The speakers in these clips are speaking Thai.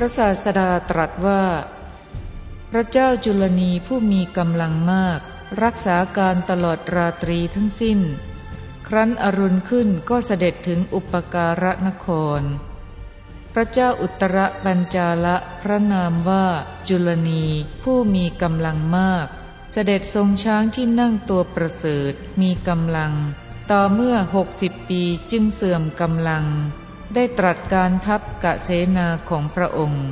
ระศาสดาตรัสว่า พระเจ้าจุลนีผู้มีกำลังมาก รักษาการตลอดราตรีทั้งสิ้น ครั้นอรุณขึ้นก็เสด็จถึงอุปการะนคร พระเจ้าอุตรปัญจาละพระนามว่าจุลนีผู้มีกำลังมาก เสด็จทรงช้างที่นั่งตัวประเสริฐมีกำลัง ต่อเมื่อหกสิบปีจึงเสื่อมกำลัง ได้ตรัสการทัพกะเสนาของพระองค์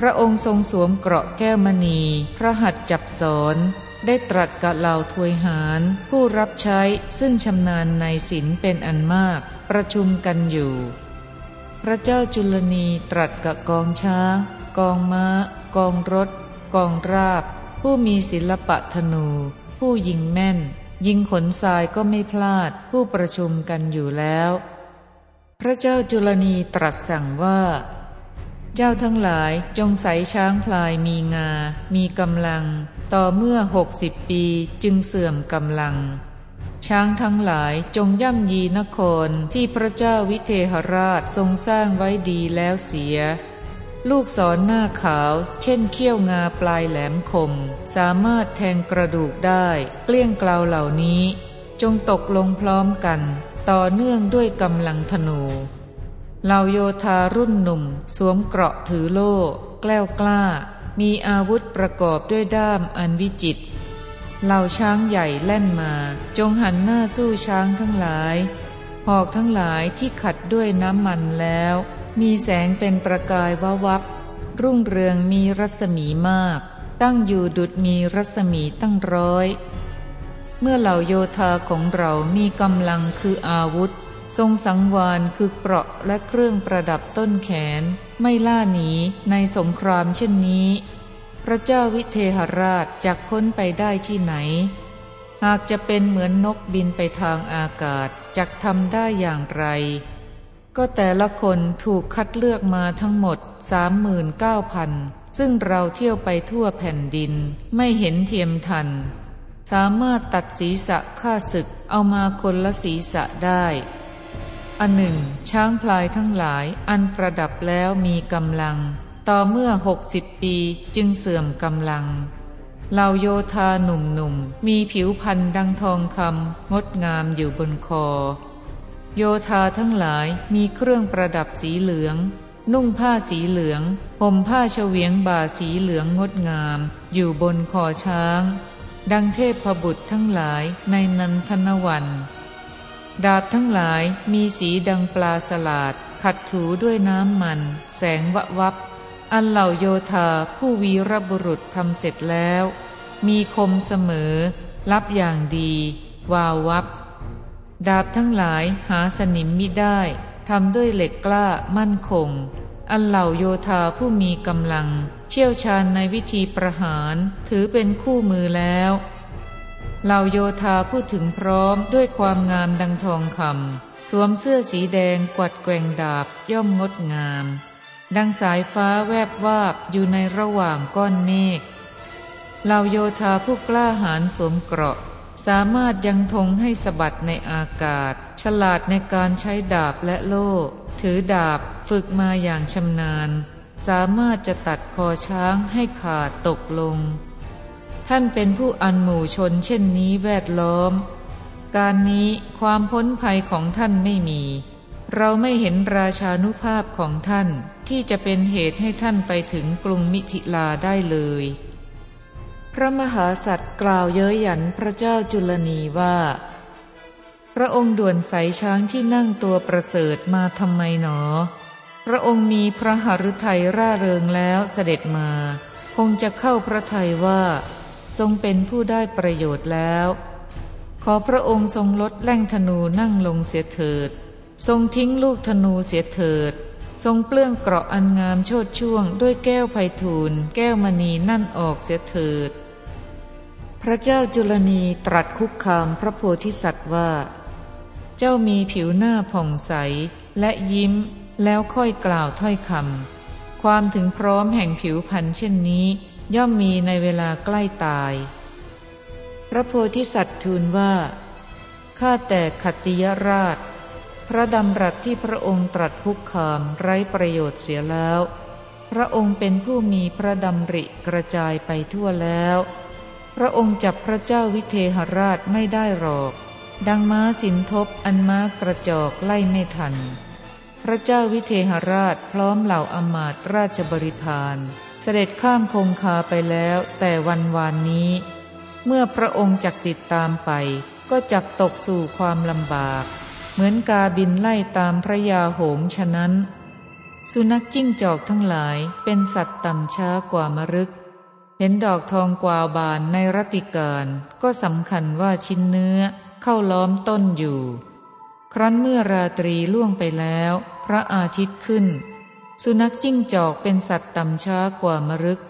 พระองค์ทรงสวมเกราะแก้วมณี พระหัตถ์จับสอนได้ตรัสกับเหล่าทวยหารผู้รับใช้ซึ่งชำนาญในศีลเป็นอันมากประชุมกันอยู่ พระเจ้าจุลนีตรัสกับกองช้างกองม้า กองรถ กองราบ ผู้มีศิลปะธนู ผู้ยิงแม่น ยิงขนทรายก็ไม่พลาดผู้ประชุมกันอยู่แล้ว พระเจ้าจุลนีตรัสสั่งว่า เจ้าทั้งหลายจงใสช้างพลายมีงา มีกำลัง ต่อเมื่อหกสิบปีจึงเสื่อมกำลัง ช้างทั้งหลายจงย่ำยีนครที่พระเจ้าวิเทหราชทรงสร้างไว้ดีแล้วเสีย ลูกศรหน้าขาว เช่นเขี้ยวงาปลายแหลมคม สามารถแทงกระดูกได้เกลี้ยงกล่าวเหล่านี้ จงตกลงพร้อมกัน ต่อเนื่องด้วยกำลังธนูเหล่าโยธารุ่นหนุ่ม สวมเกราะถือโล่แกล้วกล้า มีอาวุธประกอบด้วยด้ามอันวิจิตเหล่าช้างใหญ่แล่นมา จงหันหน้าสู้ช้างทั้งหลาย หอกทั้งหลายที่ขัดด้วยน้ำมันแล้ว มีแสงเป็นประกายวาวับ รุ่งเรืองมีรัศมีมาก ตั้งอยู่ดุดมีรัศมีตั้งร้อย เมื่อเหล่าโยธาของเรามีกำลังคืออาวุธ ทรงสังวานคือเปราะและเครื่องประดับต้นแขน ไม่ล่าหนีในสงครามเช่นนี้ พระเจ้าวิเทหราชจะพ้นไปได้ที่ไหน หากจะเป็นเหมือนนกบินไปทางอากาศจักทำได้อย่างไร ก็แต่ละคนถูกคัดเลือกมาทั้งหมดสามหมื่นเก้าพันซึ่งเราเที่ยวไปทั่วแผ่นดินไม่เห็นเทียมทัน สามารถตัดศีรษะฆ่าศึกเอามาคนละศีรษะได้ อันหนึ่ง ช้างพลายทั้งหลายอันประดับแล้วมีกำลัง ต่อเมื่อหกสิบปีจึงเสื่อมกำลังเหล่าโยธาหนุ่มๆมีผิวพันธ์ดังทองคำงดงามอยู่บนคอ โยธาทั้งหลายมีเครื่องประดับสีเหลือง นุ่งผ้าสีเหลืองห่มผ้าเฉวียงบ่าสีเหลืองงดงาม อยู่บนคอช้าง ดังเทพบุตรทั้งหลายในนันทนวัน ดาบทั้งหลายมีสีดังปลาสลาด ขัดถูด้วยน้ำมัน แสงวะวับ อันเหล่าโยธาผู้วีรบุรุษทำเสร็จแล้ว มีคมเสมอ รับอย่างดี วาววับ ดาบทั้งหลายหาสนิมมิได้ทำด้วยเหล็กกล้ามั่นคง อันเหล่าโยธาผู้มีกำลัง เชี่ยวชาญในวิธีประหารถือเป็นคู่มือแล้วเหล่าโยธาผู้ถึงพร้อมด้วยความงามดังทองคำสวมเสื้อสีแดงกวัดแกว่งดาบย่อมงดงาม ดังสายฟ้าแวบวาบอยู่ในระหว่างก้อนเมฆเหล่าโยธาผู้กล้าหาญสวมเกราะ สามารถยังธงให้สะบัดในอากาศ ฉลาดในการใช้ดาบและโล่ ถือดาบฝึกมาอย่างชำนาญ สามารถจะตัดคอช้างให้ขาดตกลง ท่านเป็นผู้อันหมู่ชนเช่นนี้แวดล้อม การนี้ความพ้นภัยของท่านไม่มี เราไม่เห็นราชานุภาพของท่านที่จะเป็นเหตุให้ท่านไปถึงกรุงมิถิลาได้เลย พระมหาสัตว์กล่าวเย้ยหยันพระเจ้าจุลนีว่า พระองค์ด่วนใสช้างที่นั่งตัวประเสริฐมาทำไมหนอ พระองค์มีพระหฤทัยร่าเริงแล้วเสด็จมา คงจะเข้าพระทัยว่า ทรงเป็นผู้ได้ประโยชน์แล้ว ขอพระองค์ทรงลดแล่งธนูนั่งลงเสียเถิด ทรงทิ้งลูกธนูเสียเถิด ทรงเปลื้องเกราะอันงามโชดช่วง ด้วยแก้วไพทูลแก้วมณีนั่นออกเสียเถิด พระเจ้าจุลนีตรัสคุกคามพระโพธิสัตว์ว่า เจ้ามีผิวหน้าผ่องใสและยิ้ม แล้วค่อยกล่าวถ้อยคำความถึงพร้อมแห่งผิวพรรณเช่นนี้ ย่อมมีในเวลาใกล้ตาย พระโพธิสัตว์ทูลว่าข้าแต่ขัตติยราช พระดำรัสที่พระองค์ตรัสคุกคามไร้ประโยชน์เสียแล้ว พระองค์เป็นผู้มีพระดำริกระจายไปทั่วแล้ว พระองค์จับพระเจ้าวิเทหราชไม่ได้หรอก ดังม้าสินทบอันม้ากระจอกไล่ไม่ทัน ระเจ้าวิเทหราชพร้อมเหล่าอมาตราชบริพารเสด็จข้ามคงคาไปแล้ว แต่วันวานนี้ เมื่อพระองค์จักติดตามไป ก็จักตกสู่ความลำบาก เหมือนกาบินไล่ตามพระยาโหงฉะนั้น สุนัขจิ้งจอกทั้งหลายเป็นสัตว์ต่ำช้ากว่ามรึก เห็นดอกทองกวาวบานในรติการก็สำคัญว่าชิ้นเนื้อเข้าล้อมต้นอยู่ ครั้นเมื่อราตรีล่วงไปแล้ว พระอาทิตย์ขึ้น สุนัขจิ้งจอกเป็นสัตว์ต่ำช้ากว่ามรึก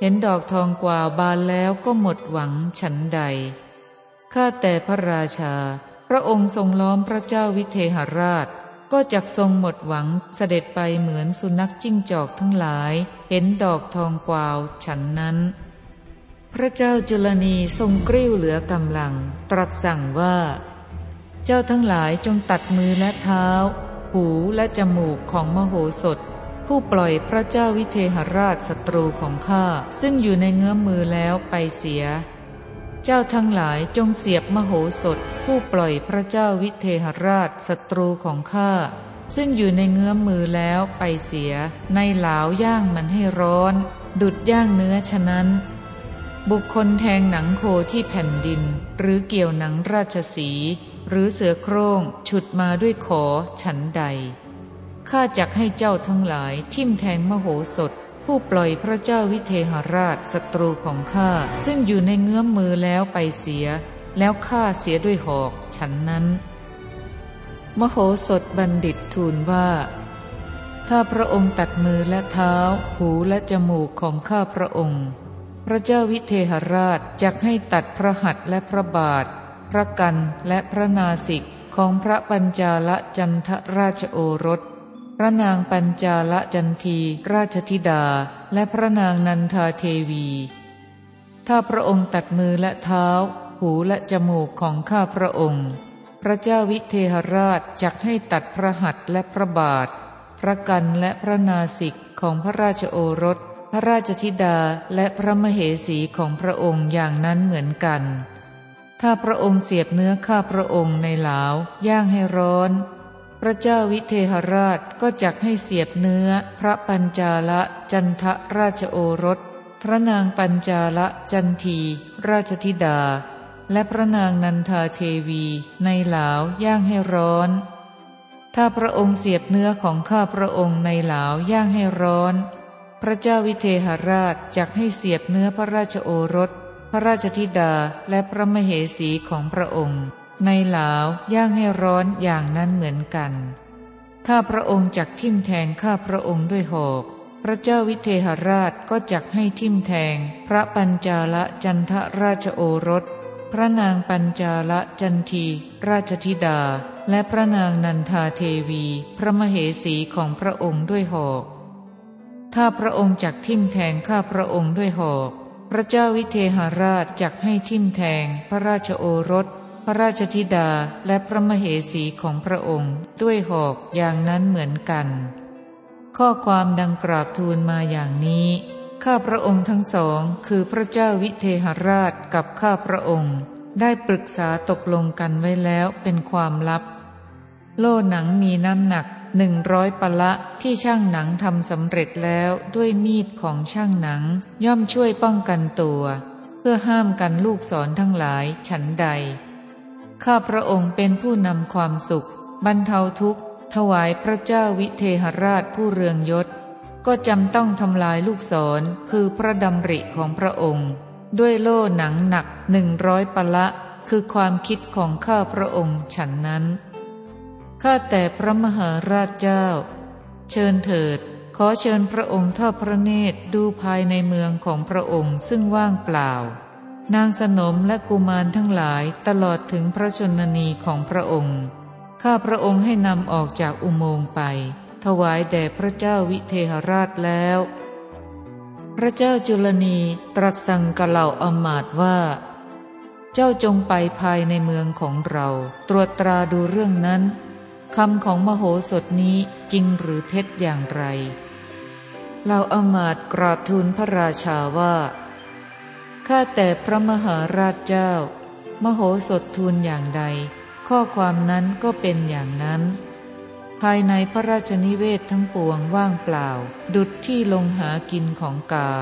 เห็นดอกทองกวาวบานแล้วก็หมดหวังฉันใด ข้าแต่พระราชา พระองค์ทรงล้อมพระเจ้าวิเทหราช ก็จักทรงหมดหวังเสด็จไปเหมือนสุนัขจิ้งจอกทั้งหลาย เห็นดอกทองกวาวฉันนั้น พระเจ้าจุลนีทรงกริ้วเหลือกำลัง ตรัสสั่งว่า เจ้าทั้งหลายจงตัดมือและเท้า หูและจมูกของมโหสถ ผู้ปล่อยพระเจ้าวิเทหราชศัตรูของข้า ซึ่งอยู่ในเงื้อมมือแล้วไปเสีย เจ้าทั้งหลายจงเสียบมโหสถ ผู้ปล่อยพระเจ้าวิเทหราชศัตรูของข้าซึ่งอยู่ในเงื้อมมือแล้วไปเสีย ในเหลาย่างมันให้ร้อน ดุดย่างเนื้อฉะนั้น บุคคลแทงหนังโคที่แผ่นดิน หรือเกี่ยวหนังราชสี หรือเสือโคร่งฉุดมาด้วยขอฉันใด ข้าจักให้เจ้าทั้งหลายทิ่มแทงมโหสถ ผู้ปล่อยพระเจ้าวิเทหราชศัตรูของข้า ซึ่งอยู่ในเงื้อมมือแล้วไปเสีย แล้วฆ่าเสียด้วยหอกฉันนั้น มโหสถบัณฑิตทูลว่า ถ้าพระองค์ตัดมือและเท้า หูและจมูกของข้าพระองค์ พระเจ้าวิเทหราชจักให้ตัดพระหัตถ์และพระบาท พระกันและพระนาสิกของพระปัญจาลจันทราชโอรส พระนางปัญจาลจันทีราชธิดา และพระนางนันทาเทวี ถ้าพระองค์ตัดมือและเท้า หูและจมูกของข้าพระองค์ พระเจ้าวิเทหราชจักให้ตัดพระหัตถ์และพระบาท พระกันและพระนาสิกของพระราชโอรส พระราชธิดาและพระมเหสีของพระองค์อย่างนั้นเหมือนกัน ถ้าพระองค์เสียบเนื้อข้าพระองค์ในเหลาย่างให้ร้อน พระเจ้าวิเทหราชก็จักให้เสียบเนื้อ พระปัญจาลจันทราชโอรส พระนางปัญจาลจันทีราชธิดา และพระนางนันทาเทวีในเหลาย่างให้ร้อน ถ้าพระองค์เสียบเนื้อของข้าพระองค์ในเหลาย่างให้ร้อน พระเจ้าวิเทหราชจักให้เสียบเนื้อพระราชโอรส พระราชธิดาและพระมเหสีของพระองค์ ในเหลาย่างให้ร้อนอย่างนั้นเหมือนกัน ถ้าพระองค์จักทิ่มแทงข้าพระองค์ด้วยหอกพระเจ้าวิเทหราชก็จักให้ทิ่มแทง พระปัญจาลจันทราชโอรส พระนางปัญจาลจันทีราชธิดา และพระนางนันทาเทวี พระมเหสีของพระองค์ด้วยหอก ถ้าพระองค์จักทิ่มแทงข้าพระองค์ด้วยหอก พระเจ้าวิเทหราชจักให้ทิ่มแทง พระราชโอรส พระราชธิดาและพระมเหสีของพระองค์ ด้วยหอกอย่างนั้นเหมือนกัน ข้อความดังกราบทูลมาอย่างนี้ ข้าพระองค์ทั้งสองคือพระเจ้าวิเทหราชกับข้าพระองค์ ได้ปรึกษาตกลงกันไว้แล้วเป็นความลับ โล่หนังมีน้ำหนัก หนึ่งร้อยปะละที่ช่างหนังทำสำเร็จแล้วด้วยมีดของช่างหนัง ย่อมช่วยป้องกันตัว เพื่อห้ามกันลูกศรทั้งหลายฉันใด ข้าพระองค์เป็นผู้นำความสุข บรรเทาทุกข์ ถวายพระเจ้าวิเทหราชผู้เรืองยศ ก็จำต้องทำลายลูกศรคือพระดำริของพระองค์ ด้วยโล่หนังหนักหนึ่งร้อยปะละคือความคิดของข้าพระองค์ฉันนั้น ข้าแต่พระมหาราชเจ้า เชิญเถิด ขอเชิญพระองค์ทอดพระเนตรดูภายในเมืองของพระองค์ซึ่งว่างเปล่า นางสนมและกุมารทั้งหลายตลอดถึงพระชนนีของพระองค์ ข้าพระองค์ให้นำออกจากอุโมงค์ไป ถวายแด่พระเจ้าวิเทหราชแล้ว พระเจ้าจุลนีตรัสสั่งกับเหล่าอมาตว่า เจ้าจงไปภายในเมืองของเรา ตรวจตราดูเรื่องนั้น คำของมโหสถนี้จริงหรือเท็จอย่างไร เราอมาตกราบทูลพระราชาว่า ข้าแต่พระมหาราชเจ้า มโหสถทูลอย่างใด ข้อความนั้นก็เป็นอย่างนั้น ภายในพระราชนิเวศทั้งปวงว่างเปล่า ดุดที่ลงหากินของกา